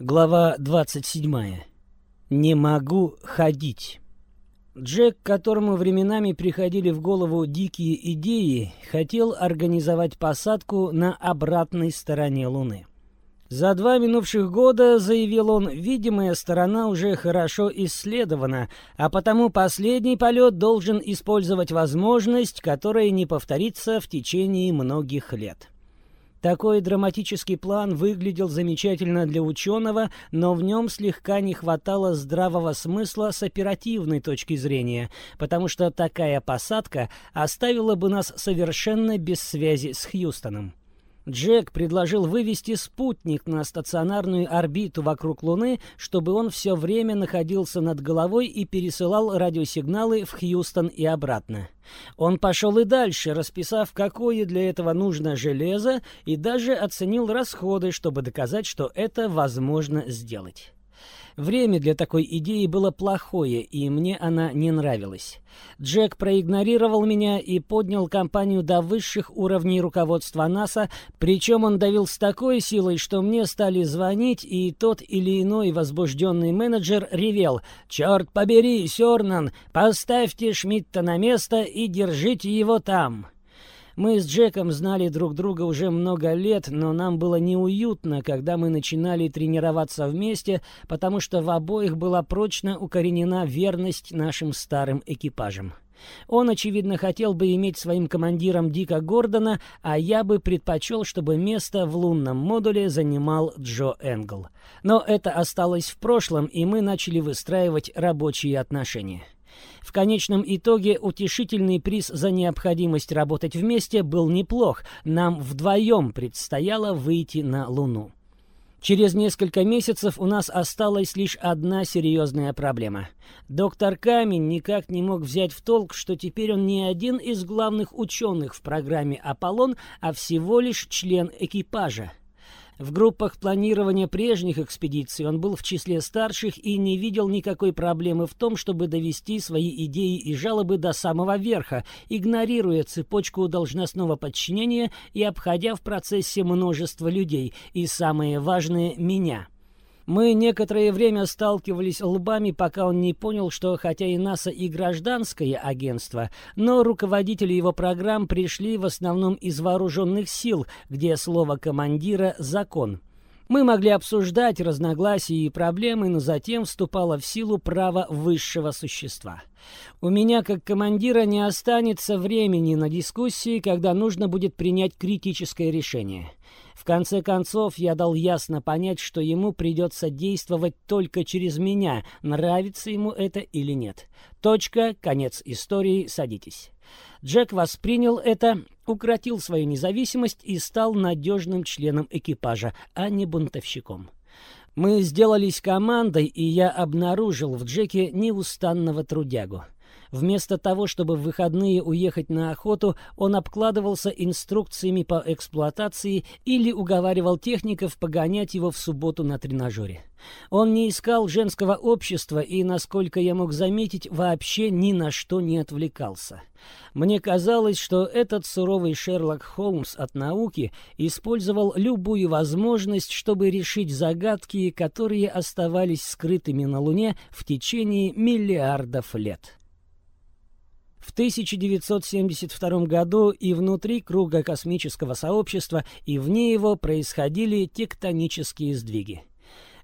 Глава 27. Не могу ходить. Джек, которому временами приходили в голову дикие идеи, хотел организовать посадку на обратной стороне Луны. За два минувших года, заявил он, видимая сторона уже хорошо исследована, а потому последний полет должен использовать возможность, которая не повторится в течение многих лет. Такой драматический план выглядел замечательно для ученого, но в нем слегка не хватало здравого смысла с оперативной точки зрения, потому что такая посадка оставила бы нас совершенно без связи с Хьюстоном. Джек предложил вывести спутник на стационарную орбиту вокруг Луны, чтобы он все время находился над головой и пересылал радиосигналы в Хьюстон и обратно. Он пошел и дальше, расписав, какое для этого нужно железо, и даже оценил расходы, чтобы доказать, что это возможно сделать. Время для такой идеи было плохое, и мне она не нравилась. Джек проигнорировал меня и поднял компанию до высших уровней руководства НАСА, причем он давил с такой силой, что мне стали звонить, и тот или иной возбужденный менеджер ревел «Черт побери, Сёрнан, поставьте Шмидта на место и держите его там!» Мы с Джеком знали друг друга уже много лет, но нам было неуютно, когда мы начинали тренироваться вместе, потому что в обоих была прочно укоренена верность нашим старым экипажам. Он, очевидно, хотел бы иметь своим командиром Дика Гордона, а я бы предпочел, чтобы место в лунном модуле занимал Джо Энгл. Но это осталось в прошлом, и мы начали выстраивать рабочие отношения. В конечном итоге утешительный приз за необходимость работать вместе был неплох. Нам вдвоем предстояло выйти на Луну. Через несколько месяцев у нас осталась лишь одна серьезная проблема. Доктор Камень никак не мог взять в толк, что теперь он не один из главных ученых в программе «Аполлон», а всего лишь член экипажа. В группах планирования прежних экспедиций он был в числе старших и не видел никакой проблемы в том, чтобы довести свои идеи и жалобы до самого верха, игнорируя цепочку должностного подчинения и обходя в процессе множество людей, и самое важное — меня. Мы некоторое время сталкивались лбами, пока он не понял, что хотя и НАСА и гражданское агентство, но руководители его программ пришли в основном из вооруженных сил, где слово командира — закон. Мы могли обсуждать разногласия и проблемы, но затем вступало в силу право высшего существа. У меня, как командира, не останется времени на дискуссии, когда нужно будет принять критическое решение. В конце концов, я дал ясно понять, что ему придется действовать только через меня, нравится ему это или нет. Точка, конец истории, садитесь. Джек воспринял это, укротил свою независимость и стал надежным членом экипажа, а не бунтовщиком. Мы сделались командой, и я обнаружил в Джеке неустанного трудягу. Вместо того, чтобы в выходные уехать на охоту, он обкладывался инструкциями по эксплуатации или уговаривал техников погонять его в субботу на тренажере. Он не искал женского общества и, насколько я мог заметить, вообще ни на что не отвлекался. Мне казалось, что этот суровый Шерлок Холмс от науки использовал любую возможность, чтобы решить загадки, которые оставались скрытыми на Луне в течение миллиардов лет. В 1972 году и внутри круга космического сообщества, и вне его происходили тектонические сдвиги.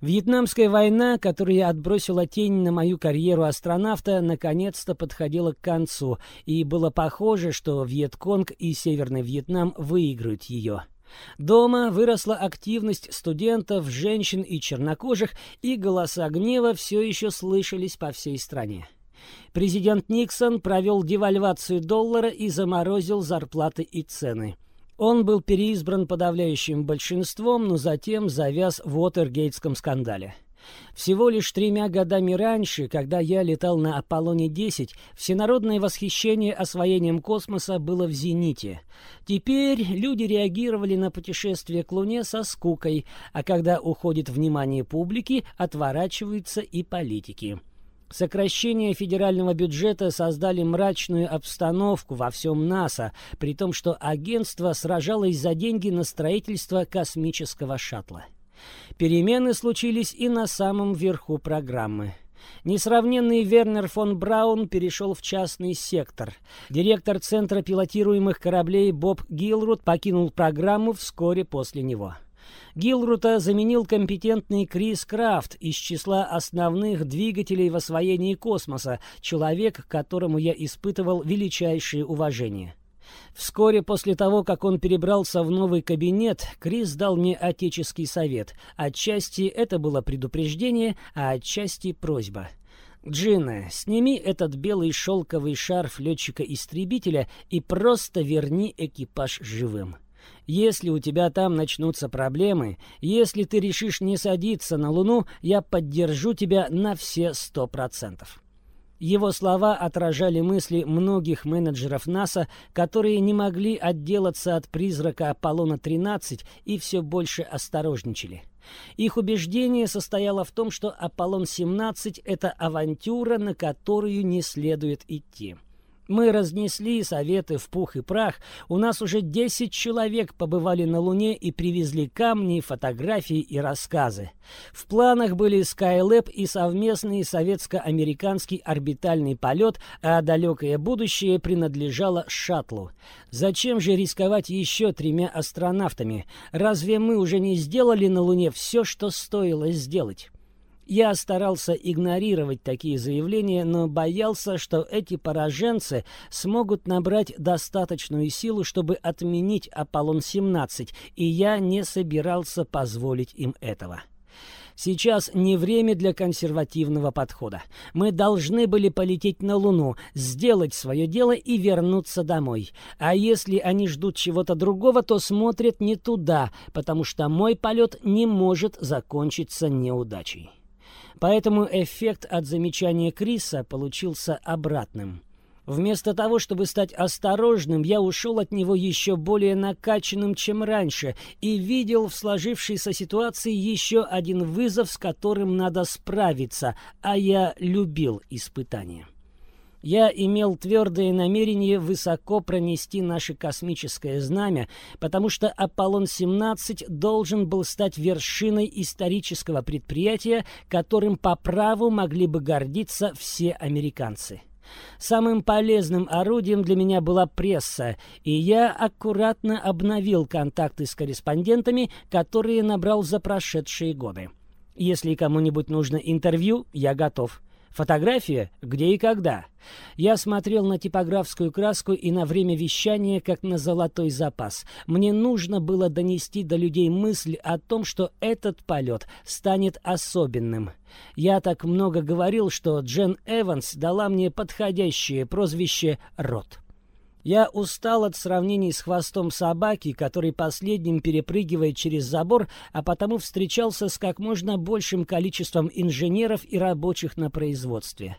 Вьетнамская война, которая отбросила тень на мою карьеру астронавта, наконец-то подходила к концу, и было похоже, что Вьетконг и Северный Вьетнам выиграют ее. Дома выросла активность студентов, женщин и чернокожих, и голоса гнева все еще слышались по всей стране. Президент Никсон провел девальвацию доллара и заморозил зарплаты и цены. Он был переизбран подавляющим большинством, но затем завяз в Уотергейтском скандале. Всего лишь тремя годами раньше, когда я летал на Аполлоне-10, всенародное восхищение освоением космоса было в зените. Теперь люди реагировали на путешествие к Луне со скукой, а когда уходит внимание публики, отворачиваются и политики. Сокращение федерального бюджета создали мрачную обстановку во всем НАСА, при том, что агентство сражалось за деньги на строительство космического шаттла. Перемены случились и на самом верху программы. Несравненный Вернер фон Браун перешел в частный сектор. Директор Центра пилотируемых кораблей Боб Гилрут покинул программу вскоре после него. Гилрута заменил компетентный Крис Крафт из числа основных двигателей в освоении космоса, человек, к которому я испытывал величайшее уважение. Вскоре после того, как он перебрался в новый кабинет, Крис дал мне отеческий совет. Отчасти это было предупреждение, а отчасти просьба. «Джина, сними этот белый шелковый шарф летчика-истребителя и просто верни экипаж живым». Если у тебя там начнутся проблемы, если ты решишь не садиться на Луну, я поддержу тебя на все сто процентов. Его слова отражали мысли многих менеджеров НАСА, которые не могли отделаться от призрака Аполлона-13 и все больше осторожничали. Их убеждение состояло в том, что Аполлон-17 — это авантюра, на которую не следует идти. Мы разнесли советы в пух и прах. У нас уже 10 человек побывали на Луне и привезли камни, фотографии и рассказы. В планах были Skylab и совместный советско-американский орбитальный полет, а далекое будущее принадлежало шаттлу. Зачем же рисковать еще тремя астронавтами? Разве мы уже не сделали на Луне все, что стоило сделать? Я старался игнорировать такие заявления, но боялся, что эти пораженцы смогут набрать достаточную силу, чтобы отменить Аполлон-17, и я не собирался позволить им этого. Сейчас не время для консервативного подхода. Мы должны были полететь на Луну, сделать свое дело и вернуться домой. А если они ждут чего-то другого, то смотрят не туда, потому что мой полет не может закончиться неудачей. Поэтому эффект от замечания Криса получился обратным. Вместо того, чтобы стать осторожным, я ушел от него еще более накачанным, чем раньше, и видел в сложившейся ситуации еще один вызов, с которым надо справиться, а я любил испытания. Я имел твердое намерение высоко пронести наше космическое знамя, потому что Аполлон-17 должен был стать вершиной исторического предприятия, которым по праву могли бы гордиться все американцы. Самым полезным орудием для меня была пресса, и я аккуратно обновил контакты с корреспондентами, которые набрал за прошедшие годы. Если кому-нибудь нужно интервью, я готов. Фотография где и когда. Я смотрел на типографскую краску и на время вещания, как на золотой запас. Мне нужно было донести до людей мысль о том, что этот полет станет особенным. Я так много говорил, что Джен Эванс дала мне подходящее прозвище «Рот». Я устал от сравнений с хвостом собаки, который последним перепрыгивает через забор, а потому встречался с как можно большим количеством инженеров и рабочих на производстве.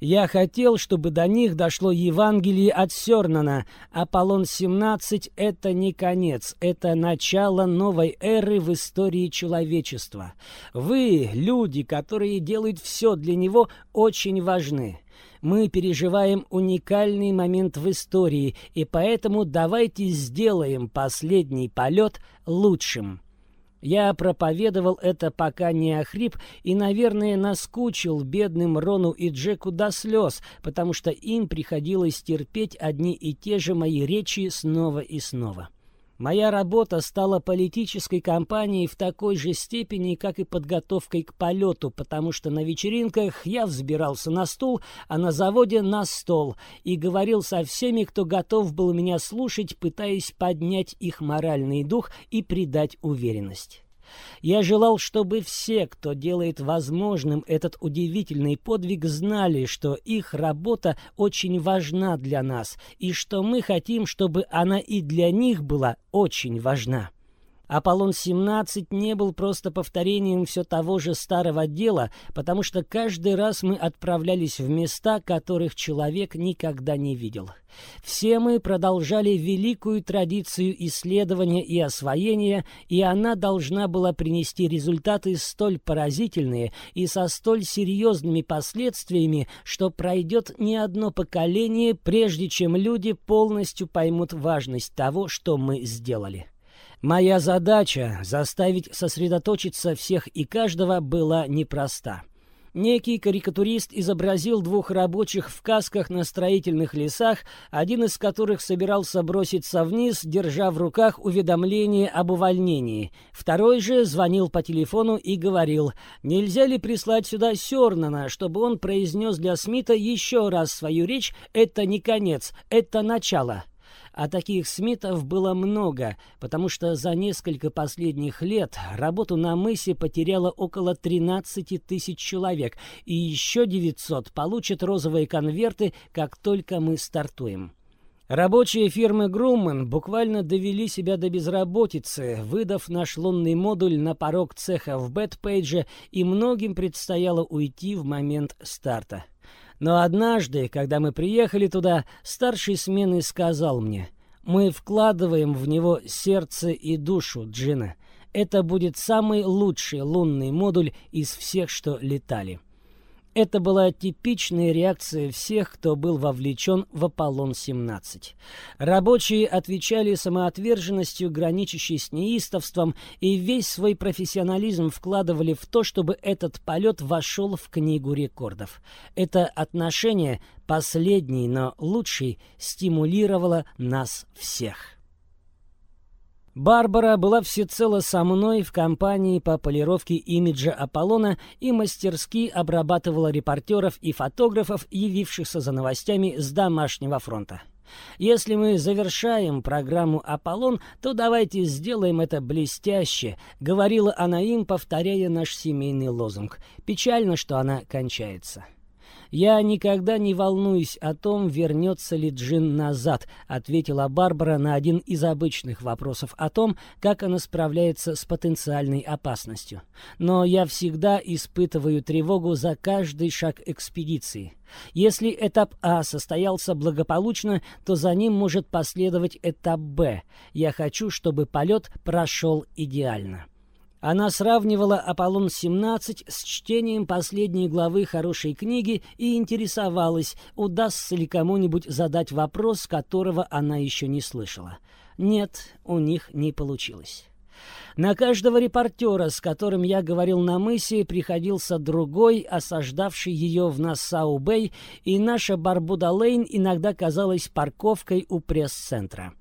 Я хотел, чтобы до них дошло Евангелие от Сёрнана. Аполлон-17 — это не конец, это начало новой эры в истории человечества. Вы, люди, которые делают все для него, очень важны. Мы переживаем уникальный момент в истории, и поэтому давайте сделаем последний полет лучшим. Я проповедовал это, пока не охрип, и, наверное, наскучил бедным Рону и Джеку до слез, потому что им приходилось терпеть одни и те же мои речи снова и снова. Моя работа стала политической кампанией в такой же степени, как и подготовкой к полету, потому что на вечеринках я взбирался на стул, а на заводе на стол, и говорил со всеми, кто готов был меня слушать, пытаясь поднять их моральный дух и придать уверенность. Я желал, чтобы все, кто делает возможным этот удивительный подвиг, знали, что их работа очень важна для нас, и что мы хотим, чтобы она и для них была очень важна. Аполлон-17 не был просто повторением все того же старого дела, потому что каждый раз мы отправлялись в места, которых человек никогда не видел. Все мы продолжали великую традицию исследования и освоения, и она должна была принести результаты столь поразительные и со столь серьезными последствиями, что пройдет не одно поколение, прежде чем люди полностью поймут важность того, что мы сделали. Моя задача — заставить сосредоточиться всех и каждого была непроста. Некий карикатурист изобразил двух рабочих в касках на строительных лесах, один из которых собирался броситься вниз, держа в руках уведомление об увольнении. Второй же звонил по телефону и говорил, нельзя ли прислать сюда Сёрнана, чтобы он произнес для Смита еще раз свою речь «это не конец, это начало». А таких Смитов было много, потому что за несколько последних лет работу на мысе потеряло около 13 тысяч человек, и еще 900 получат розовые конверты, как только мы стартуем. Рабочие фирмы Грумман буквально довели себя до безработицы, выдав наш лунный модуль на порог цеха в Бэтпейдже, и многим предстояло уйти в момент старта. Но однажды, когда мы приехали туда, старший смены сказал мне, «Мы вкладываем в него сердце и душу Джина. Это будет самый лучший лунный модуль из всех, что летали». Это была типичная реакция всех, кто был вовлечен в Аполлон-17. Рабочие отвечали самоотверженностью, граничащей с неистовством, и весь свой профессионализм вкладывали в то, чтобы этот полет вошел в Книгу рекордов. Это отношение, последний, но лучший, стимулировало нас всех. Барбара была всецело со мной в компании по полировке имиджа Аполлона и мастерски обрабатывала репортеров и фотографов, явившихся за новостями с домашнего фронта. Если мы завершаем программу «Аполлон», то давайте сделаем это блестяще», — говорила она им, повторяя наш семейный лозунг. Печально, что она кончается. «Я никогда не волнуюсь о том, вернется ли Джин назад», — ответила Барбара на один из обычных вопросов о том, как она справляется с потенциальной опасностью. «Но я всегда испытываю тревогу за каждый шаг экспедиции». Если этап А состоялся благополучно, то за ним может последовать этап Б. Я хочу, чтобы полет прошел идеально. Она сравнивала «Аполлон-17» с чтением последней главы хорошей книги и интересовалась, удастся ли кому-нибудь задать вопрос, которого она еще не слышала. Нет, у них не получилось. На каждого репортера, с которым я говорил на мысе, приходился другой, осаждавший ее в Нассау-Бэй, и наша Барбуда-Лейн иногда казалась парковкой у пресс-центра.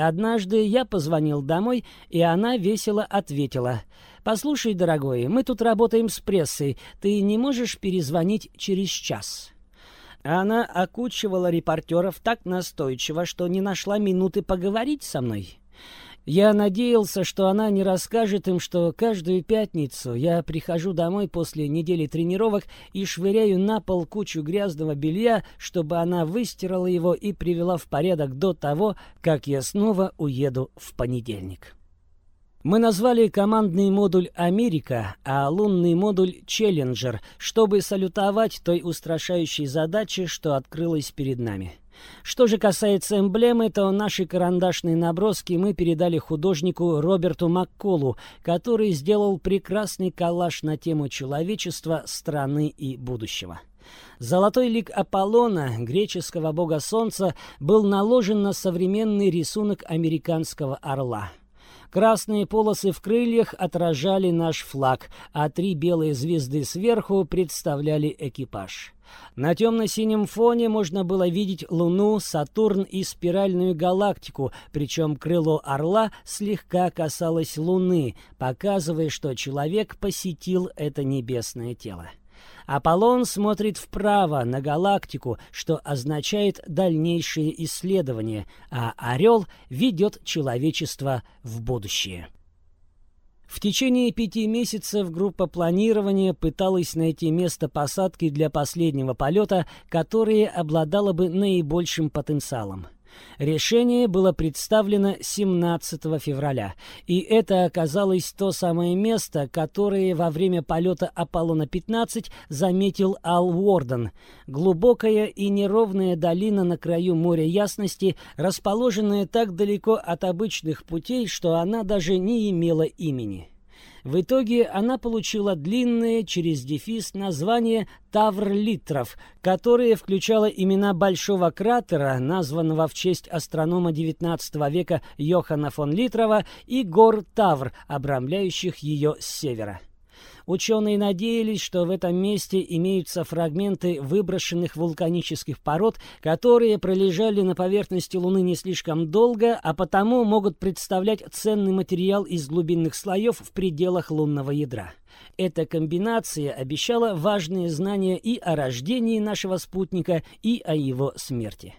Однажды я позвонил домой, и она весело ответила. «Послушай, дорогой, мы тут работаем с прессой. Ты не можешь перезвонить через час?» Она окучивала репортеров так настойчиво, что не нашла минуты поговорить со мной. Я надеялся, что она не расскажет им, что каждую пятницу я прихожу домой после недели тренировок и швыряю на пол кучу грязного белья, чтобы она выстирала его и привела в порядок до того, как я снова уеду в понедельник. Мы назвали командный модуль «Америка», а лунный модуль «Челленджер», чтобы салютовать той устрашающей задаче, что открылась перед нами. Что же касается эмблемы, то наши карандашные наброски мы передали художнику Роберту Макколу, который сделал прекрасный коллаж на тему человечества, страны и будущего. Золотой лик Аполлона, греческого бога солнца, был наложен на современный рисунок американского орла. Красные полосы в крыльях отражали наш флаг, а три белые звезды сверху представляли экипаж. На темно-синем фоне можно было видеть Луну, Сатурн и спиральную галактику, причем крыло орла слегка касалось Луны, показывая, что человек посетил это небесное тело. Аполлон смотрит вправо на галактику, что означает дальнейшие исследования, а Орел ведет человечество в будущее. В течение пяти месяцев группа планирования пыталась найти место посадки для последнего полета, которое обладало бы наибольшим потенциалом. Решение было представлено 17 февраля, и это оказалось то самое место, которое во время полета Аполлона-15 заметил Ал Уорден. Глубокая и неровная долина на краю моря ясности, расположенная так далеко от обычных путей, что она даже не имела имени. В итоге она получила длинное через дефис название Тавр-Литров, которое включало имена большого кратера, названного в честь астронома XIX века Йохана фон Литрова, и гор Тавр, обрамляющих ее с севера. Ученые надеялись, что в этом месте имеются фрагменты выброшенных вулканических пород, которые пролежали на поверхности Луны не слишком долго, а потому могут представлять ценный материал из глубинных слоев в пределах лунного ядра. Эта комбинация обещала важные знания и о рождении нашего спутника, и о его смерти.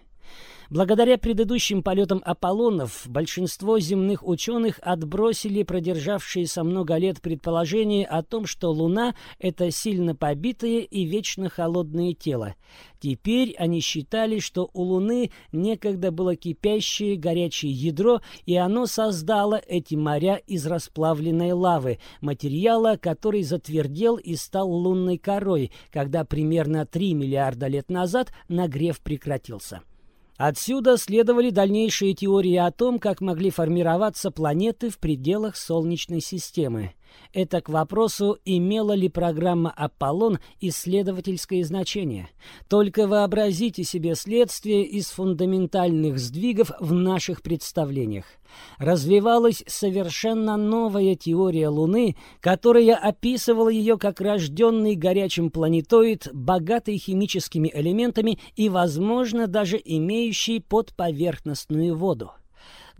Благодаря предыдущим полетам Аполлонов большинство земных ученых отбросили продержавшиеся много лет предположение о том, что Луна — это сильно побитое и вечно холодное тело. Теперь они считали, что у Луны некогда было кипящее горячее ядро, и оно создало эти моря из расплавленной лавы, материала, который затвердел и стал лунной корой, когда примерно 3 миллиарда лет назад нагрев прекратился. Отсюда следовали дальнейшие теории о том, как могли формироваться планеты в пределах Солнечной системы. Это к вопросу, имела ли программа «Аполлон» исследовательское значение. Только вообразите себе следствие из фундаментальных сдвигов в наших представлениях. Развивалась совершенно новая теория Луны, которая описывала ее как рожденный горячим планетоид, богатый химическими элементами и, возможно, даже имеющий подповерхностную воду.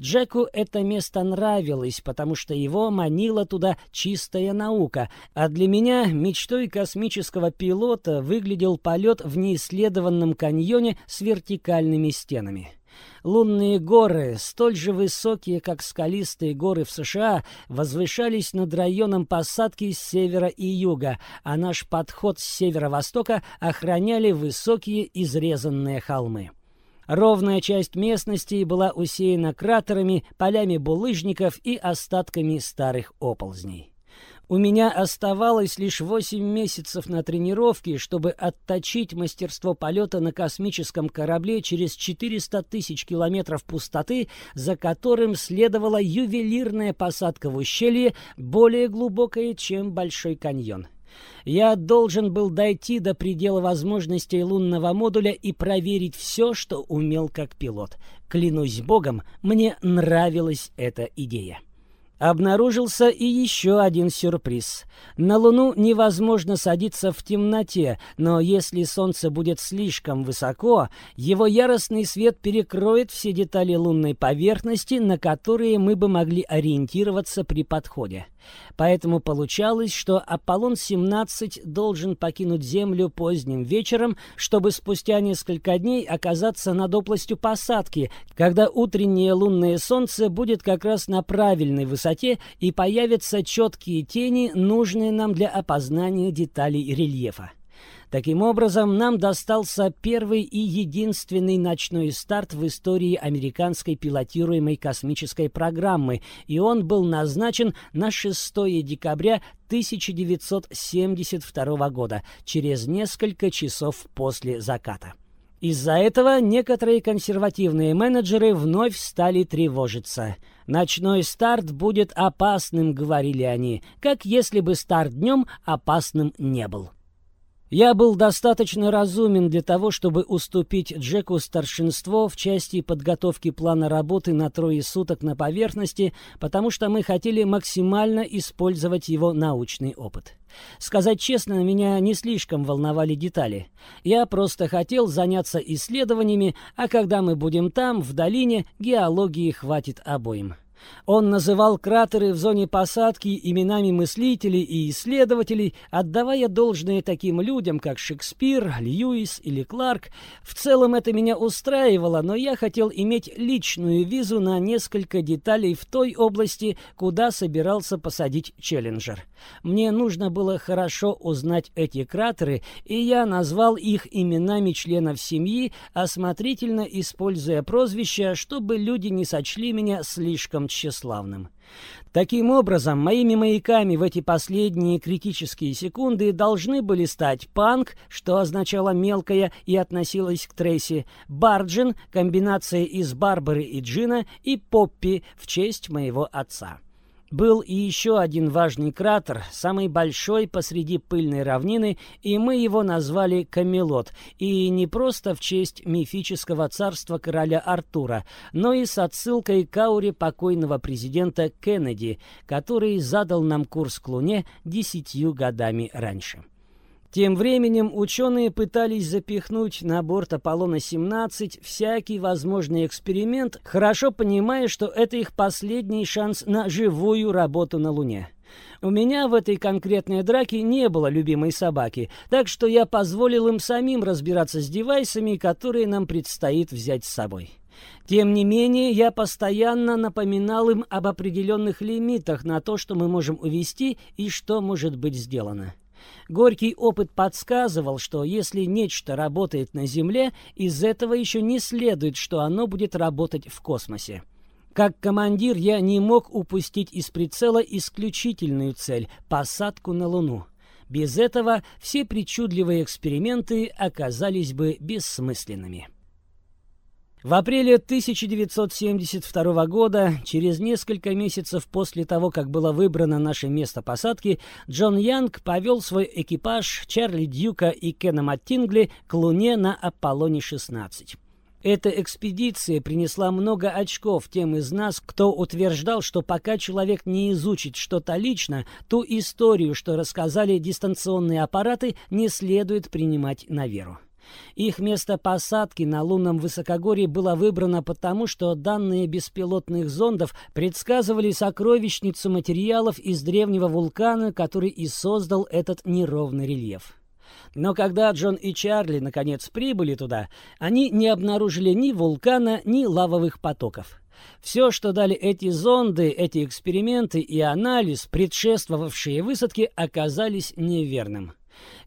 Джеку это место нравилось, потому что его манила туда чистая наука, а для меня мечтой космического пилота выглядел полет в неисследованном каньоне с вертикальными стенами. Лунные горы, столь же высокие, как скалистые горы в США, возвышались над районом посадки с севера и юга, а наш подход с северо-востока охраняли высокие изрезанные холмы. Ровная часть местности была усеяна кратерами, полями булыжников и остатками старых оползней. У меня оставалось лишь восемь месяцев на тренировке, чтобы отточить мастерство полета на космическом корабле через 400 тысяч километров пустоты, за которым следовала ювелирная посадка в ущелье, более глубокое, чем Большой каньон. Я должен был дойти до предела возможностей лунного модуля и проверить все, что умел как пилот. Клянусь богом, мне нравилась эта идея. Обнаружился и еще один сюрприз. На Луну невозможно садиться в темноте, но если Солнце будет слишком высоко, его яростный свет перекроет все детали лунной поверхности, на которые мы бы могли ориентироваться при подходе. Поэтому получалось, что Аполлон-17 должен покинуть Землю поздним вечером, чтобы спустя несколько дней оказаться над областью посадки, когда утреннее лунное солнце будет как раз на правильной высоте и появятся четкие тени, нужные нам для опознания деталей рельефа. Таким образом, нам достался первый и единственный ночной старт в истории американской пилотируемой космической программы, и он был назначен на 6 декабря 1972 года, через несколько часов после заката. Из-за этого некоторые консервативные менеджеры вновь стали тревожиться. «Ночной старт будет опасным», — говорили они, как если бы старт днем опасным не был. Я был достаточно разумен для того, чтобы уступить Джеку старшинство в части подготовки плана работы на трое суток на поверхности, потому что мы хотели максимально использовать его научный опыт. Сказать честно, меня не слишком волновали детали. Я просто хотел заняться исследованиями, а когда мы будем там, в долине, геологии хватит обоим. Он называл кратеры в зоне посадки именами мыслителей и исследователей, отдавая должное таким людям, как Шекспир, Льюис или Кларк. В целом это меня устраивало, но я хотел иметь личную визу на несколько деталей в той области, куда собирался посадить Челленджер. Мне нужно было хорошо узнать эти кратеры, и я назвал их именами членов семьи, осмотрительно используя прозвища, чтобы люди не сочли меня слишком тщеславным. Таким образом, моими маяками в эти последние критические секунды должны были стать панк, что означало «мелкая» и относилось к Трейси, Барджин, комбинация из Барбары и Джина, и Поппи в честь моего отца. Был и еще один важный кратер, самый большой посреди пыльной равнины, и мы его назвали Камелот, и не просто в честь мифического царства короля Артура, но и с отсылкой к ауре покойного президента Кеннеди, который задал нам курс к Луне десятью годами раньше. Тем временем ученые пытались запихнуть на борт Аполлона-17 всякий возможный эксперимент, хорошо понимая, что это их последний шанс на живую работу на Луне. У меня в этой конкретной драке не было любимой собаки, так что я позволил им самим разбираться с девайсами, которые нам предстоит взять с собой. Тем не менее, я постоянно напоминал им об определенных лимитах на то, что мы можем увести и что может быть сделано. Горький опыт подсказывал, что если нечто работает на Земле, из этого еще не следует, что оно будет работать в космосе. Как командир я не мог упустить из прицела исключительную цель – посадку на Луну. Без этого все причудливые эксперименты оказались бы бессмысленными. В апреле 1972 года, через несколько месяцев после того, как было выбрано наше место посадки, Джон Янг повел свой экипаж Чарли Дьюка и Кена Маттингли к Луне на Аполлоне-16. Эта экспедиция принесла много очков тем из нас, кто утверждал, что пока человек не изучит что-то лично, ту историю, что рассказали дистанционные аппараты, не следует принимать на веру. Их место посадки на лунном высокогорье было выбрано потому, что данные беспилотных зондов предсказывали сокровищницу материалов из древнего вулкана, который и создал этот неровный рельеф. Но когда Джон и Чарли наконец прибыли туда, они не обнаружили ни вулкана, ни лавовых потоков. Все, что дали эти зонды, эти эксперименты и анализ, предшествовавшие высадке, оказались неверным.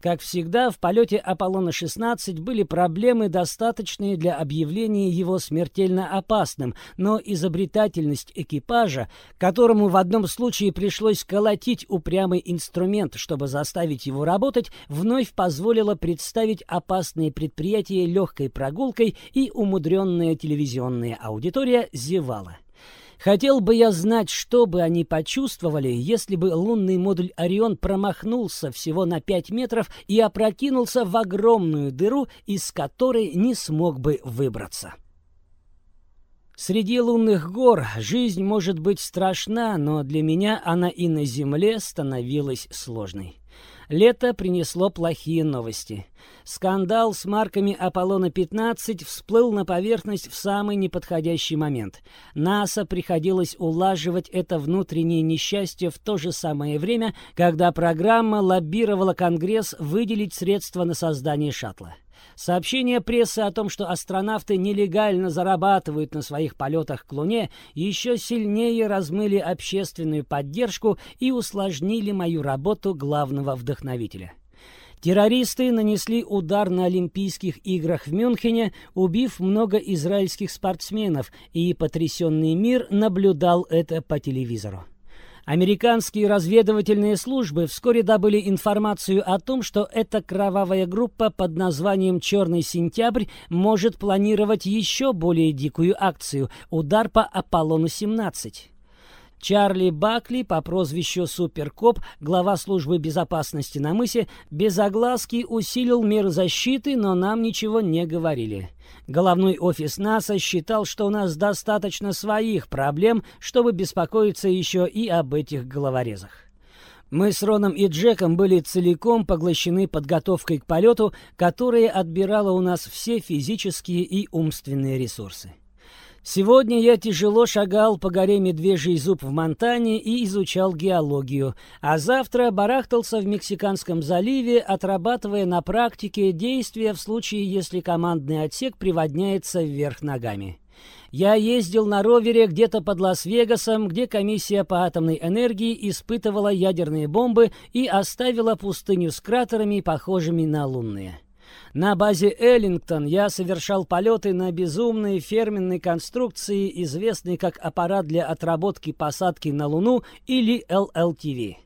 Как всегда, в полете Аполлона-16 были проблемы, достаточные для объявления его смертельно опасным, но изобретательность экипажа, которому в одном случае пришлось колотить упрямый инструмент, чтобы заставить его работать, вновь позволила представить опасные предприятия легкой прогулкой, и умудренная телевизионная аудитория зевала. Хотел бы я знать, что бы они почувствовали, если бы лунный модуль «Орион» промахнулся всего на 5 метров и опрокинулся в огромную дыру, из которой не смог бы выбраться. Среди лунных гор жизнь может быть страшна, но для меня она и на Земле становилась сложной. Лето принесло плохие новости. Скандал с марками Аполлона-15 всплыл на поверхность в самый неподходящий момент. НАСА приходилось улаживать это внутреннее несчастье в то же самое время, когда программа лоббировала Конгресс выделить средства на создание шаттла. Сообщения прессы о том, что астронавты нелегально зарабатывают на своих полетах к Луне, еще сильнее размыли общественную поддержку и усложнили мою работу главного вдохновителя. Террористы нанесли удар на Олимпийских играх в Мюнхене, убив много израильских спортсменов, и потрясенный мир наблюдал это по телевизору. Американские разведывательные службы вскоре добыли информацию о том, что эта кровавая группа под названием «Черный сентябрь» может планировать еще более дикую акцию – удар по Аполлону-17. Чарли Бакли по прозвищу Суперкоп, глава службы безопасности на мысе, без огласки усилил меры защиты, но нам ничего не говорили. Головной офис НАСА считал, что у нас достаточно своих проблем, чтобы беспокоиться еще и об этих головорезах. Мы с Роном и Джеком были целиком поглощены подготовкой к полету, которая отбирала у нас все физические и умственные ресурсы. Сегодня я тяжело шагал по горе Медвежий зуб в Монтане и изучал геологию, а завтра барахтался в Мексиканском заливе, отрабатывая на практике действия в случае, если командный отсек приводняется вверх ногами. Я ездил на ровере где-то под Лас-Вегасом, где комиссия по атомной энергии испытывала ядерные бомбы и оставила пустыню с кратерами, похожими на лунные. На базе Эллингтон я совершал полеты на безумной ферменной конструкции, известной как аппарат для отработки посадки на Луну или LLTV.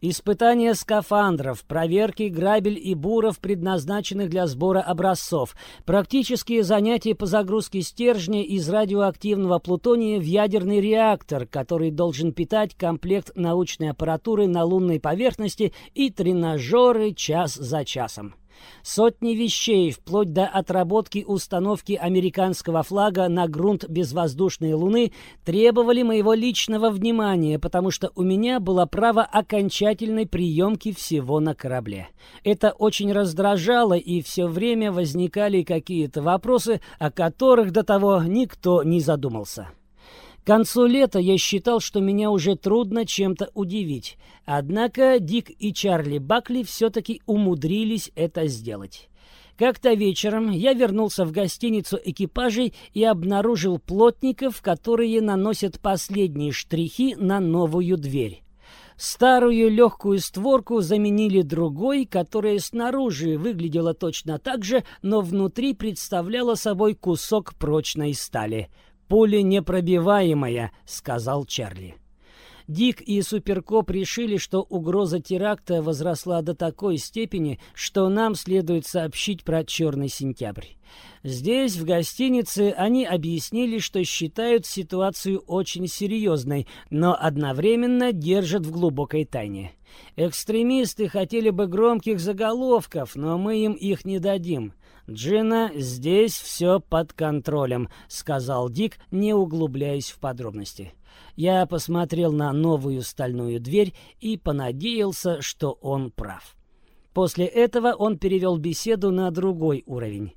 Испытания скафандров, проверки грабель и буров, предназначенных для сбора образцов, практические занятия по загрузке стержня из радиоактивного плутония в ядерный реактор, который должен питать комплект научной аппаратуры на лунной поверхности и тренажеры час за часом. Сотни вещей, вплоть до отработки установки американского флага на грунт безвоздушной Луны, требовали моего личного внимания, потому что у меня было право окончательной приемки всего на корабле. Это очень раздражало, и все время возникали какие-то вопросы, о которых до того никто не задумался. К концу лета я считал, что меня уже трудно чем-то удивить. Однако Дик и Чарли Бакли все-таки умудрились это сделать. Как-то вечером я вернулся в гостиницу экипажей и обнаружил плотников, которые наносят последние штрихи на новую дверь. Старую легкую створку заменили другой, которая снаружи выглядела точно так же, но внутри представляла собой кусок прочной стали. «Пуля непробиваемая», — сказал Чарли. Дик и Суперкоп решили, что угроза теракта возросла до такой степени, что нам следует сообщить про черный сентябрь. Здесь, в гостинице, они объяснили, что считают ситуацию очень серьезной, но одновременно держат в глубокой тайне. Экстремисты хотели бы громких заголовков, но мы им их не дадим. «Джина, здесь все под контролем», — сказал Дик, не углубляясь в подробности. Я посмотрел на новую стальную дверь и понадеялся, что он прав. После этого он перевел беседу на другой уровень.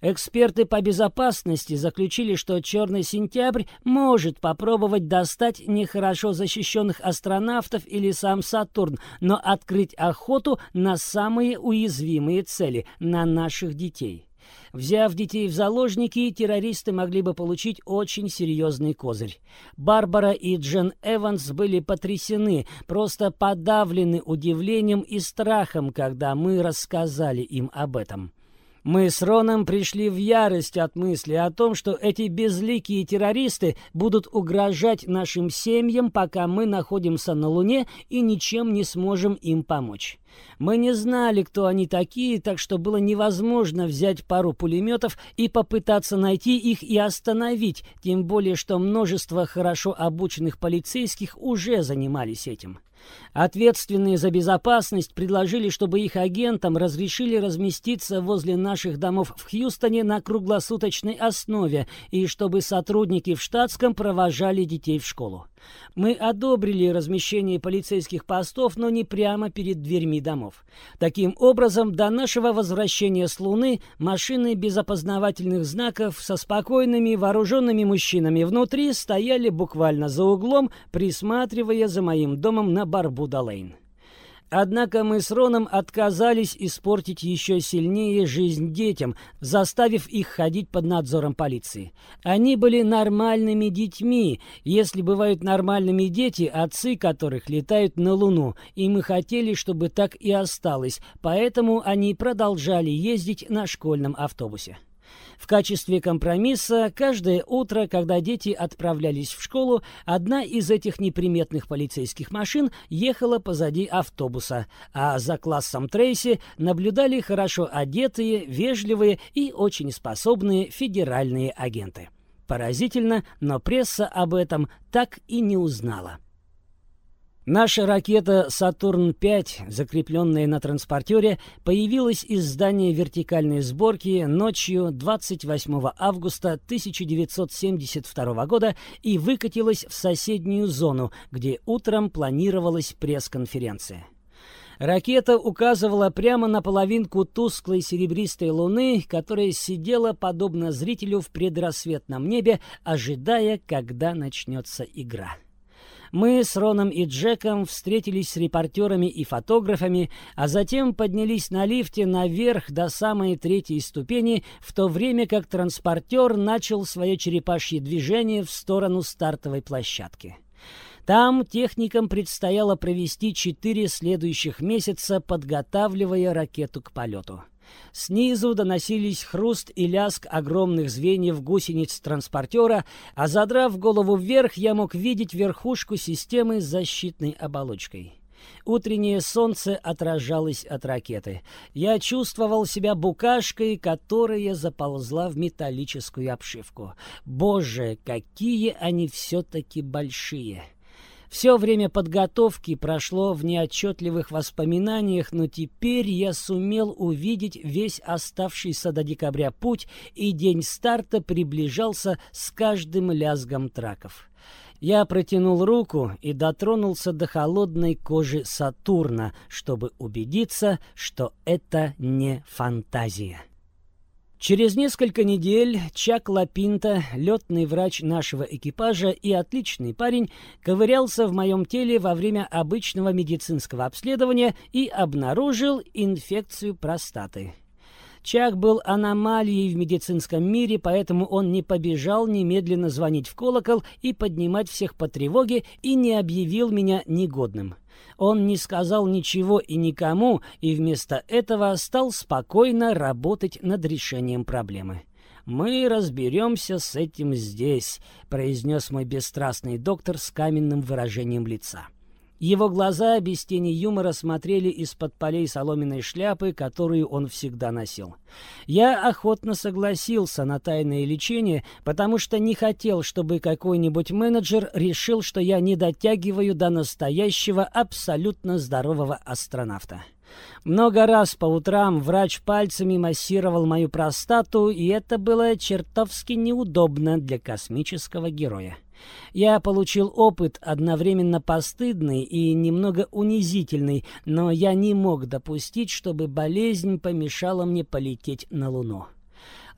Эксперты по безопасности заключили, что «Черный сентябрь» может попробовать достать нехорошо защищенных астронавтов или сам Сатурн, но открыть охоту на самые уязвимые цели — на наших детей. Взяв детей в заложники, террористы могли бы получить очень серьезный козырь. Барбара и Джен Эванс были потрясены, просто подавлены удивлением и страхом, когда мы рассказали им об этом. Мы с Роном пришли в ярость от мысли о том, что эти безликие террористы будут угрожать нашим семьям, пока мы находимся на Луне и ничем не сможем им помочь. Мы не знали, кто они такие, так что было невозможно взять пару пулеметов и попытаться найти их и остановить, тем более что множество хорошо обученных полицейских уже занимались этим. Ответственные за безопасность предложили, чтобы их агентам разрешили разместиться возле наших домов в Хьюстоне на круглосуточной основе и чтобы сотрудники в штатском провожали детей в школу. Мы одобрили размещение полицейских постов, но не прямо перед дверьми домов. Таким образом, до нашего возвращения с Луны машины без опознавательных знаков со спокойными вооруженными мужчинами внутри стояли буквально за углом, присматривая за моим домом на Барбуда-Лейн. Однако мы с Роном отказались испортить еще сильнее жизнь детям, заставив их ходить под надзором полиции. Они были нормальными детьми, если бывают нормальными дети, отцы которых летают на Луну, и мы хотели, чтобы так и осталось, поэтому они продолжали ездить на школьном автобусе. В качестве компромисса каждое утро, когда дети отправлялись в школу, одна из этих неприметных полицейских машин ехала позади автобуса, а за классом Трейси наблюдали хорошо одетые, вежливые и очень способные федеральные агенты. Поразительно, но пресса об этом так и не узнала. Наша ракета «Сатурн-5», закрепленная на транспортере, появилась из здания вертикальной сборки ночью 28 августа 1972 года и выкатилась в соседнюю зону, где утром планировалась пресс-конференция. Ракета указывала прямо на половинку тусклой серебристой луны, которая сидела подобно зрителю в предрассветном небе, ожидая, когда начнется игра. Мы с Роном и Джеком встретились с репортерами и фотографами, а затем поднялись на лифте наверх до самой третьей ступени, в то время как транспортер начал свое черепашье движение в сторону стартовой площадки. Там техникам предстояло провести четыре следующих месяца, подготавливая ракету к полету. Снизу доносились хруст и лязг огромных звеньев гусениц транспортера, а задрав голову вверх, я мог видеть верхушку системы с защитной оболочкой. Утреннее солнце отражалось от ракеты. Я чувствовал себя букашкой, которая заползла в металлическую обшивку. Боже, какие они все-таки большие! Все время подготовки прошло в неотчетливых воспоминаниях, но теперь я сумел увидеть весь оставшийся до декабря путь, и день старта приближался с каждым лязгом траков. Я протянул руку и дотронулся до холодной кожи Сатурна, чтобы убедиться, что это не фантазия. Через несколько недель Чак Лапинта, летный врач нашего экипажа и отличный парень, ковырялся в моем теле во время обычного медицинского обследования и обнаружил инфекцию простаты. Чак был аномалией в медицинском мире, поэтому он не побежал немедленно звонить в колокол и поднимать всех по тревоге и не объявил меня негодным. Он не сказал ничего и никому, и вместо этого стал спокойно работать над решением проблемы. «Мы разберемся с этим здесь», — произнес мой бесстрастный доктор с каменным выражением лица. Его глаза без тени юмора смотрели из-под полей соломенной шляпы, которую он всегда носил. Я охотно согласился на тайное лечение, потому что не хотел, чтобы какой-нибудь менеджер решил, что я не дотягиваю до настоящего абсолютно здорового астронавта. Много раз по утрам врач пальцами массировал мою простату, и это было чертовски неудобно для космического героя. Я получил опыт одновременно постыдный и немного унизительный, но я не мог допустить, чтобы болезнь помешала мне полететь на Луну.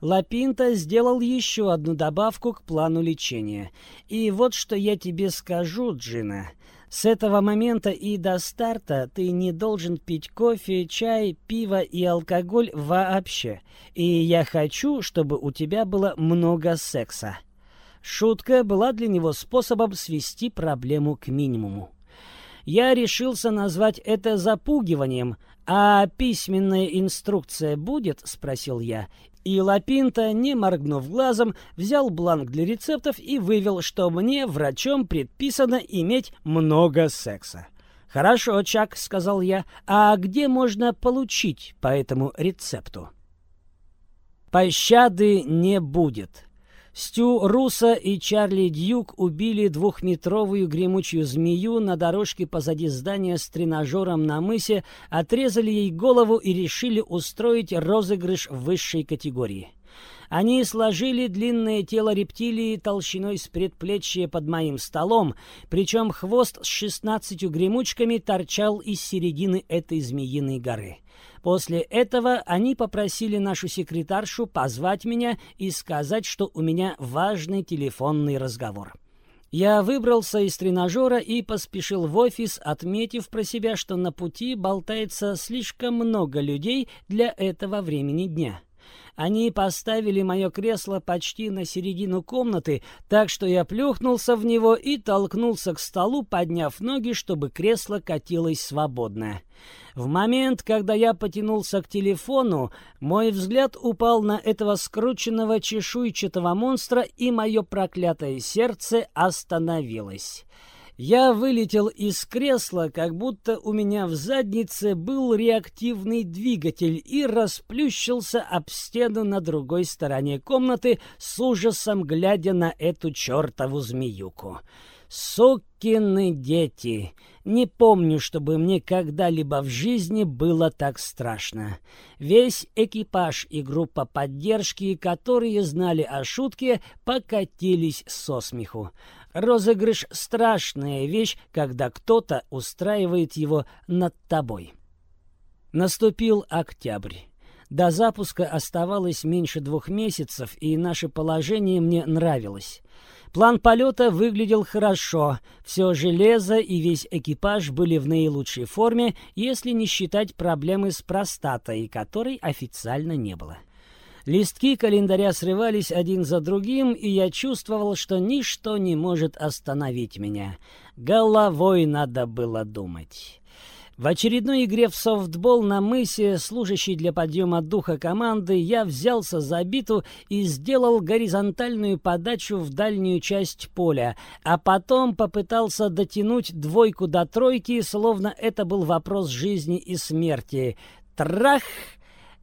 Лапинта сделал еще одну добавку к плану лечения. И вот что я тебе скажу, Джина. С этого момента и до старта ты не должен пить кофе, чай, пиво и алкоголь вообще. И я хочу, чтобы у тебя было много секса. Шутка была для него способом свести проблему к минимуму. Я решился назвать это запугиванием, а письменная инструкция будет, спросил я. И Лапинта, не моргнув глазом, взял бланк для рецептов и вывел, что мне, врачом, предписано иметь много секса. «Хорошо, Чак», — сказал я, — «а где можно получить по этому рецепту?» «Пощады не будет». Стю Руса и Чарли Дьюк убили двухметровую гремучую змею на дорожке позади здания с тренажером на мысе, отрезали ей голову и решили устроить розыгрыш высшей категории. Они сложили длинное тело рептилии толщиной с предплечья под моим столом, причем хвост с шестнадцатью гремучками торчал из середины этой змеиной горы. После этого они попросили нашу секретаршу позвать меня и сказать, что у меня важный телефонный разговор. Я выбрался из тренажера и поспешил в офис, отметив про себя, что на пути болтается слишком много людей для этого времени дня. Они поставили мое кресло почти на середину комнаты, так что я плюхнулся в него и толкнулся к столу, подняв ноги, чтобы кресло катилось свободно. В момент, когда я потянулся к телефону, мой взгляд упал на этого скрученного чешуйчатого монстра, и мое проклятое сердце остановилось. Я вылетел из кресла, как будто у меня в заднице был реактивный двигатель и расплющился об стену на другой стороне комнаты с ужасом глядя на эту чертову змеюку. Сукины дети! Не помню, чтобы мне когда-либо в жизни было так страшно. Весь экипаж и группа поддержки, которые знали о шутке, покатились со смеху. Розыгрыш — страшная вещь, когда кто-то устраивает его над тобой. Наступил октябрь. До запуска оставалось меньше двух месяцев, и наше положение мне нравилось. План полета выглядел хорошо. Все железо и весь экипаж были в наилучшей форме, если не считать проблемы с простатой, которой официально не было. Листки календаря срывались один за другим, и я чувствовал, что ничто не может остановить меня. Головой надо было думать. В очередной игре в софтбол на мысе, служащей для подъема духа команды, я взялся за биту и сделал горизонтальную подачу в дальнюю часть поля, а потом попытался дотянуть двойку до тройки, словно это был вопрос жизни и смерти. Трах!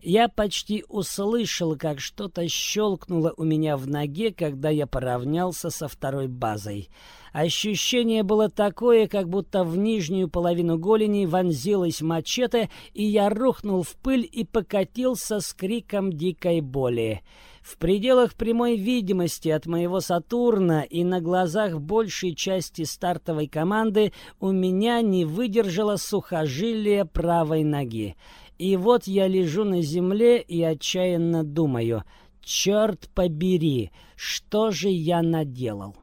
Я почти услышал, как что-то щелкнуло у меня в ноге, когда я поравнялся со второй базой. Ощущение было такое, как будто в нижнюю половину голени вонзилась мачете, и я рухнул в пыль и покатился с криком дикой боли. В пределах прямой видимости от моего Сатурна и на глазах большей части стартовой команды у меня не выдержало сухожилие правой ноги. И вот я лежу на земле и отчаянно думаю, «Черт побери, что же я наделал?»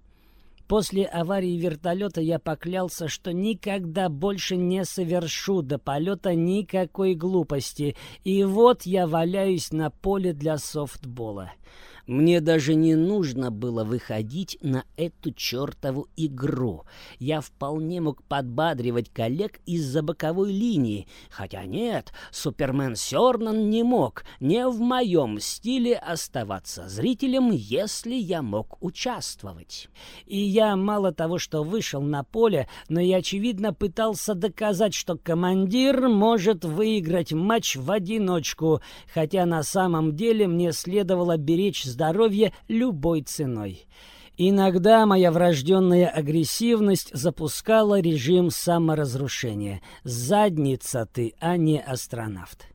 После аварии вертолета я поклялся, что никогда больше не совершу до полета никакой глупости, и вот я валяюсь на поле для софтбола. Мне даже не нужно было выходить на эту чертову игру. Я вполне мог подбадривать коллег из-за боковой линии. Хотя нет, Супермен Сёрнан не мог, не в моем стиле оставаться зрителем, если я мог участвовать. И я мало того, что вышел на поле, но и, очевидно, пытался доказать, что командир может выиграть матч в одиночку, хотя на самом деле мне следовало беречь здоровье любой ценой. Иногда моя врожденная агрессивность запускала режим саморазрушения. Задница ты, а не астронавт.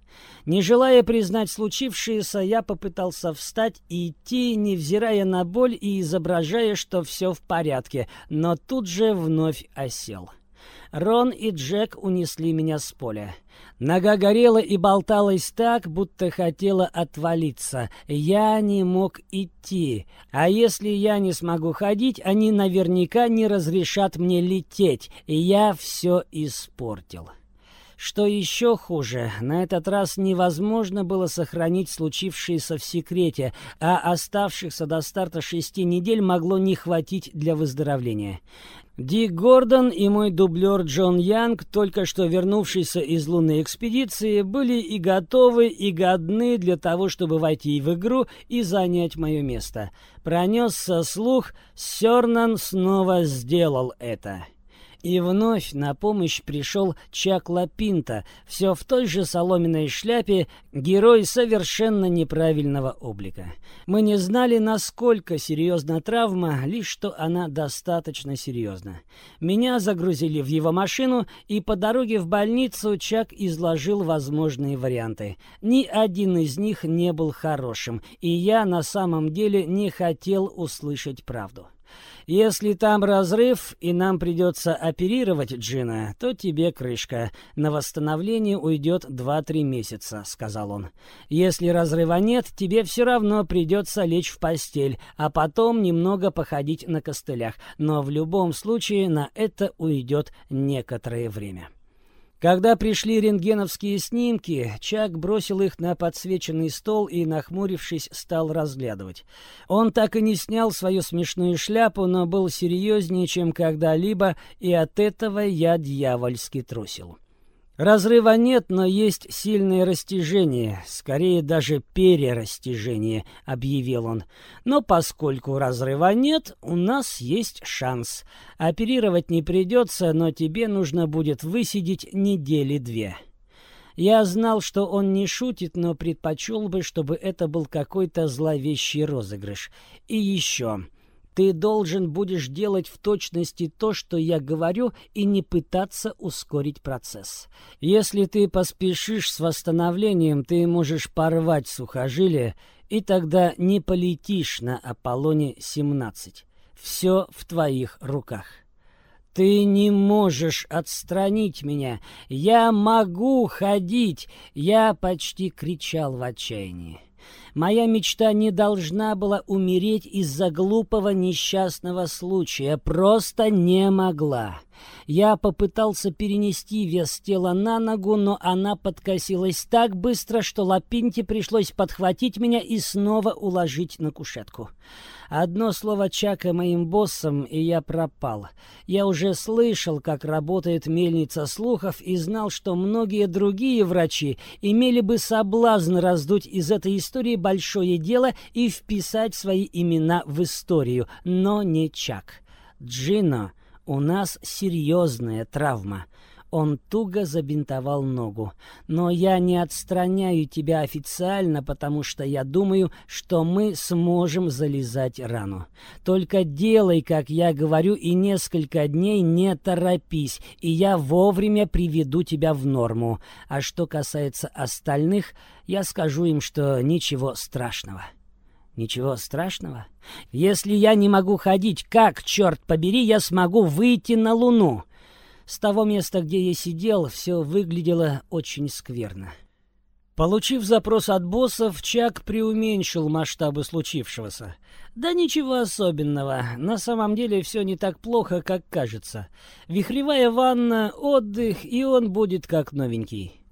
Не желая признать случившееся, я попытался встать и идти, невзирая на боль и изображая, что все в порядке, но тут же вновь осел. Рон и Джек унесли меня с поля. Нога горела и болталась так, будто хотела отвалиться. Я не мог идти. А если я не смогу ходить, они наверняка не разрешат мне лететь. И я все испортил. Что еще хуже, на этот раз невозможно было сохранить случившееся в секрете, а оставшихся до старта шести недель могло не хватить для выздоровления. Дик Гордон и мой дублер Джон Янг, только что вернувшийся из лунной экспедиции, были и готовы, и годны для того, чтобы войти в игру и занять мое место. Пронесся слух, Сёрнан снова сделал это. И вновь на помощь пришел Чак Лапинта, все в той же соломенной шляпе, герой совершенно неправильного облика. Мы не знали, насколько серьезна травма, лишь что она достаточно серьезна. Меня загрузили в его машину, и по дороге в больницу Чак изложил возможные варианты. Ни один из них не был хорошим, и я на самом деле не хотел услышать правду. Если там разрыв, и нам придется оперировать Джина, то тебе крышка. На восстановление уйдет 2-3 месяца», — сказал он. «Если разрыва нет, тебе все равно придется лечь в постель, а потом немного походить на костылях. Но в любом случае на это уйдет некоторое время». Когда пришли рентгеновские снимки, Чак бросил их на подсвеченный стол и, нахмурившись, стал разглядывать. Он так и не снял свою смешную шляпу, но был серьезнее, чем когда-либо, и от этого я дьявольски трусил. Разрыва нет, но есть сильное растяжение, скорее даже перерастяжение, объявил он. Но поскольку разрыва нет, у нас есть шанс. Оперировать не придется, но тебе нужно будет высидеть недели две. Я знал, что он не шутит, но предпочел бы, чтобы это был какой-то зловещий розыгрыш. И еще... Ты должен будешь делать в точности то, что я говорю, и не пытаться ускорить процесс. Если ты поспешишь с восстановлением, ты можешь порвать сухожилие, и тогда не полетишь на Аполлоне-17. Все в твоих руках. Ты не можешь отстранить меня. Я могу ходить. Я почти кричал в отчаянии. Моя мечта не должна была умереть из-за глупого несчастного случая, просто не могла. Я попытался перенести вес тела на ногу, но она подкосилась так быстро, что Лапинте пришлось подхватить меня и снова уложить на кушетку. Одно слово Чака моим боссом, и я пропал. Я уже слышал, как работает мельница слухов, и знал, что многие другие врачи имели бы соблазн раздуть из этой истории большое дело и вписать свои имена в историю, но не Чак. Джино у нас серьезная травма. Он туго забинтовал ногу. Но я не отстраняю тебя официально, потому что я думаю, что мы сможем залезать рану. Только делай, как я говорю, и несколько дней не торопись, и я вовремя приведу тебя в норму. А что касается остальных, я скажу им, что ничего страшного. Ничего страшного. Если я не могу ходить, как, черт побери, я смогу выйти на Луну? С того места, где я сидел, все выглядело очень скверно. Получив запрос от боссов, Чак преуменьшил масштабы случившегося. Да ничего особенного. На самом деле все не так плохо, как кажется. Вихревая ванна, отдых, и он будет как новенький.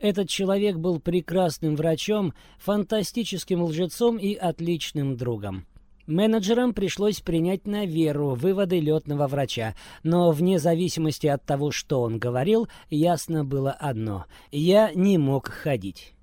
Этот человек был прекрасным врачом, фантастическим лжецом и отличным другом. Менеджерам пришлось принять на веру выводы летного врача, но вне зависимости от того, что он говорил, ясно было одно — я не мог ходить.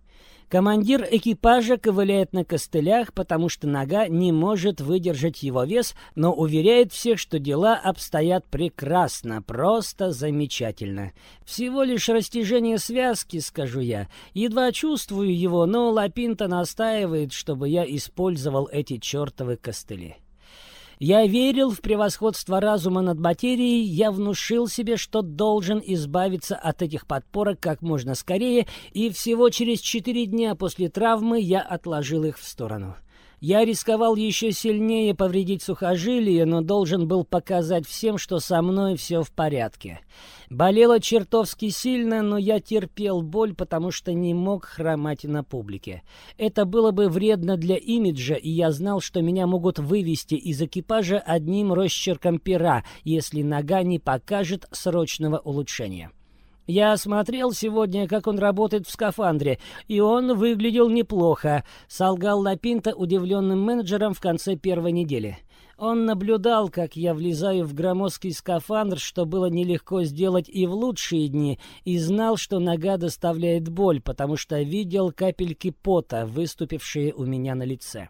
Командир экипажа ковыляет на костылях, потому что нога не может выдержать его вес, но уверяет всех, что дела обстоят прекрасно, просто замечательно. Всего лишь растяжение связки, скажу я. Едва чувствую его, но Лапинта настаивает, чтобы я использовал эти чертовы костыли. Я верил в превосходство разума над материей, я внушил себе, что должен избавиться от этих подпорок как можно скорее, и всего через четыре дня после травмы я отложил их в сторону. Я рисковал еще сильнее повредить сухожилие, но должен был показать всем, что со мной все в порядке. Болело чертовски сильно, но я терпел боль, потому что не мог хромать на публике. Это было бы вредно для имиджа, и я знал, что меня могут вывести из экипажа одним росчерком пера, если нога не покажет срочного улучшения. Я осмотрел сегодня, как он работает в скафандре, и он выглядел неплохо», — солгал Лапинта удивленным менеджером в конце первой недели. Он наблюдал, как я влезаю в громоздкий скафандр, что было нелегко сделать и в лучшие дни, и знал, что нога доставляет боль, потому что видел капельки пота, выступившие у меня на лице.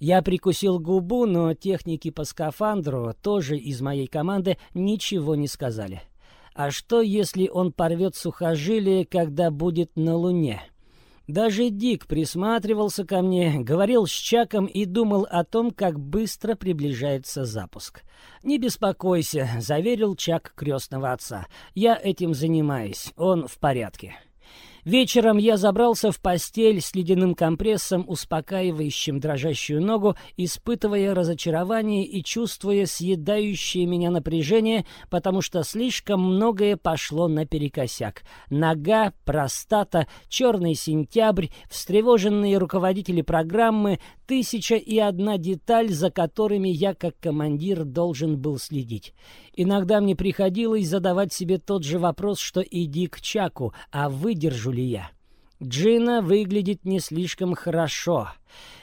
Я прикусил губу, но техники по скафандру, тоже из моей команды, ничего не сказали. А что, если он порвет сухожилие, когда будет на Луне? Даже Дик присматривался ко мне, говорил с Чаком и думал о том, как быстро приближается запуск. «Не беспокойся», — заверил Чак крестного отца. «Я этим занимаюсь, он в порядке». Вечером я забрался в постель с ледяным компрессом, успокаивающим дрожащую ногу, испытывая разочарование и чувствуя съедающее меня напряжение, потому что слишком многое пошло наперекосяк. Нога, простата, черный сентябрь, встревоженные руководители программы, тысяча и одна деталь, за которыми я как командир должен был следить. Иногда мне приходилось задавать себе тот же вопрос, что иди к Чаку, а выдержу ли я? Джина выглядит не слишком хорошо.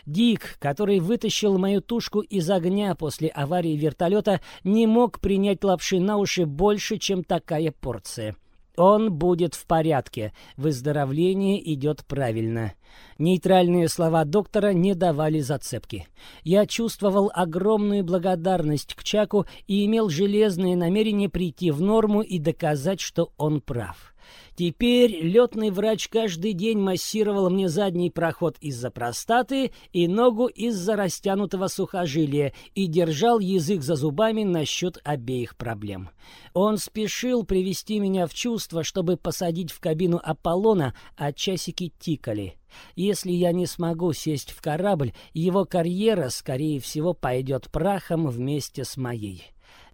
Дик, который вытащил мою тушку из огня после аварии вертолета, не мог принять лапши на уши больше, чем такая порция. Он будет в порядке. Выздоровление идет правильно. Нейтральные слова доктора не давали зацепки. Я чувствовал огромную благодарность к Чаку и имел железное намерение прийти в норму и доказать, что он прав. Теперь летный врач каждый день массировал мне задний проход из-за простаты и ногу из-за растянутого сухожилия и держал язык за зубами насчет обеих проблем. Он спешил привести меня в чувство, чтобы посадить в кабину Аполлона, а часики тикали. Если я не смогу сесть в корабль, его карьера, скорее всего, пойдет прахом вместе с моей.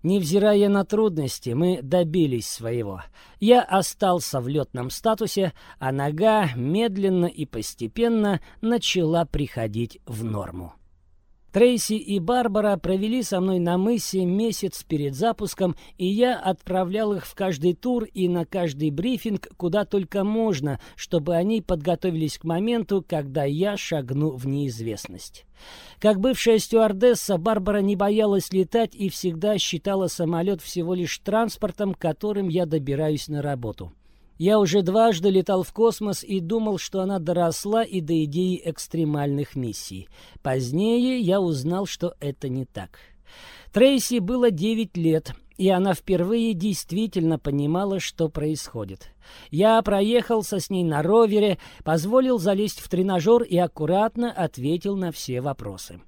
Невзирая на трудности, мы добились своего. Я остался в летном статусе, а нога медленно и постепенно начала приходить в норму. Трейси и Барбара провели со мной на мысе месяц перед запуском, и я отправлял их в каждый тур и на каждый брифинг, куда только можно, чтобы они подготовились к моменту, когда я шагну в неизвестность. Как бывшая стюардесса, Барбара не боялась летать и всегда считала самолет всего лишь транспортом, которым я добираюсь на работу. Я уже дважды летал в космос и думал, что она доросла и до идеи экстремальных миссий. Позднее я узнал, что это не так. Трейси было 9 лет, и она впервые действительно понимала, что происходит. Я проехался с ней на ровере, позволил залезть в тренажер и аккуратно ответил на все вопросы.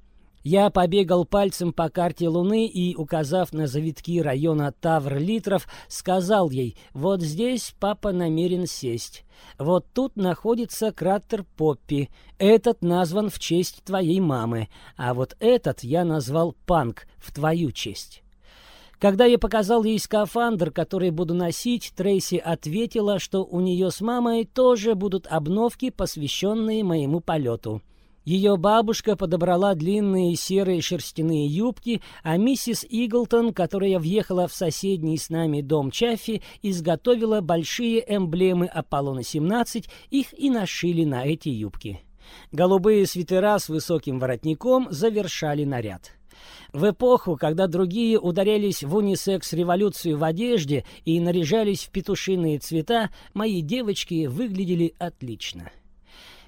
Я побегал пальцем по карте Луны и, указав на завитки района Тавр-Литров, сказал ей, вот здесь папа намерен сесть. Вот тут находится кратер Поппи. Этот назван в честь твоей мамы, а вот этот я назвал Панк в твою честь. Когда я показал ей скафандр, который буду носить, Трейси ответила, что у нее с мамой тоже будут обновки, посвященные моему полету. Ее бабушка подобрала длинные серые шерстяные юбки, а миссис Иглтон, которая въехала в соседний с нами дом Чаффи, изготовила большие эмблемы Аполлона-17, их и нашили на эти юбки. Голубые свитера с высоким воротником завершали наряд. В эпоху, когда другие ударялись в унисекс-революцию в одежде и наряжались в петушиные цвета, мои девочки выглядели отлично.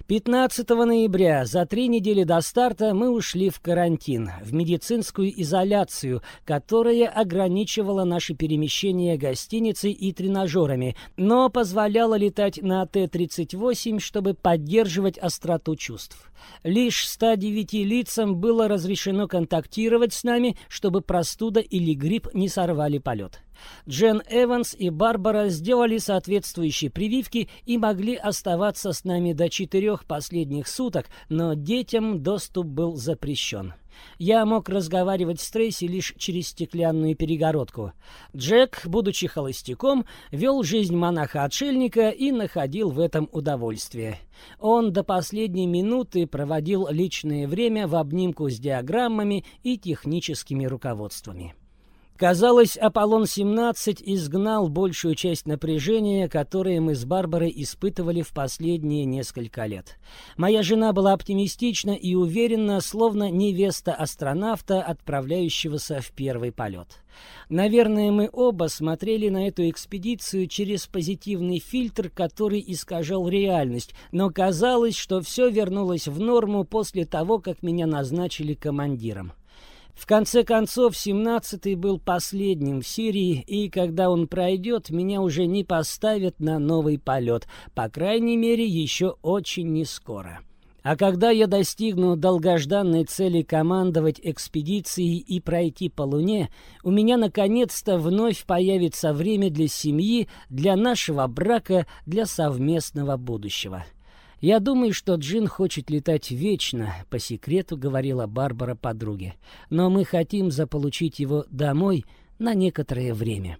15 ноября, за три недели до старта, мы ушли в карантин, в медицинскую изоляцию, которая ограничивала наши перемещения гостиницей и тренажерами, но позволяла летать на Т-38, чтобы поддерживать остроту чувств. Лишь 109 лицам было разрешено контактировать с нами, чтобы простуда или грипп не сорвали полет. Джен Эванс и Барбара сделали соответствующие прививки и могли оставаться с нами до четырех последних суток, но детям доступ был запрещен. Я мог разговаривать с Трейси лишь через стеклянную перегородку. Джек, будучи холостяком, вел жизнь монаха-отшельника и находил в этом удовольствие. Он до последней минуты проводил личное время в обнимку с диаграммами и техническими руководствами. Казалось, Аполлон-17 изгнал большую часть напряжения, которое мы с Барбарой испытывали в последние несколько лет. Моя жена была оптимистична и уверена, словно невеста астронавта, отправляющегося в первый полет. Наверное, мы оба смотрели на эту экспедицию через позитивный фильтр, который искажал реальность, но казалось, что все вернулось в норму после того, как меня назначили командиром. В конце концов, семнадцатый был последним в серии, и когда он пройдет, меня уже не поставят на новый полет, по крайней мере, еще очень не скоро. А когда я достигну долгожданной цели командовать экспедицией и пройти по Луне, у меня наконец-то вновь появится время для семьи, для нашего брака, для совместного будущего. «Я думаю, что Джин хочет летать вечно», — по секрету говорила Барбара подруге. «Но мы хотим заполучить его домой на некоторое время».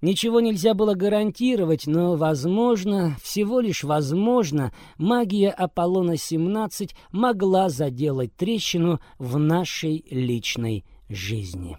Ничего нельзя было гарантировать, но, возможно, всего лишь возможно, магия Аполлона-17 могла заделать трещину в нашей личной жизни.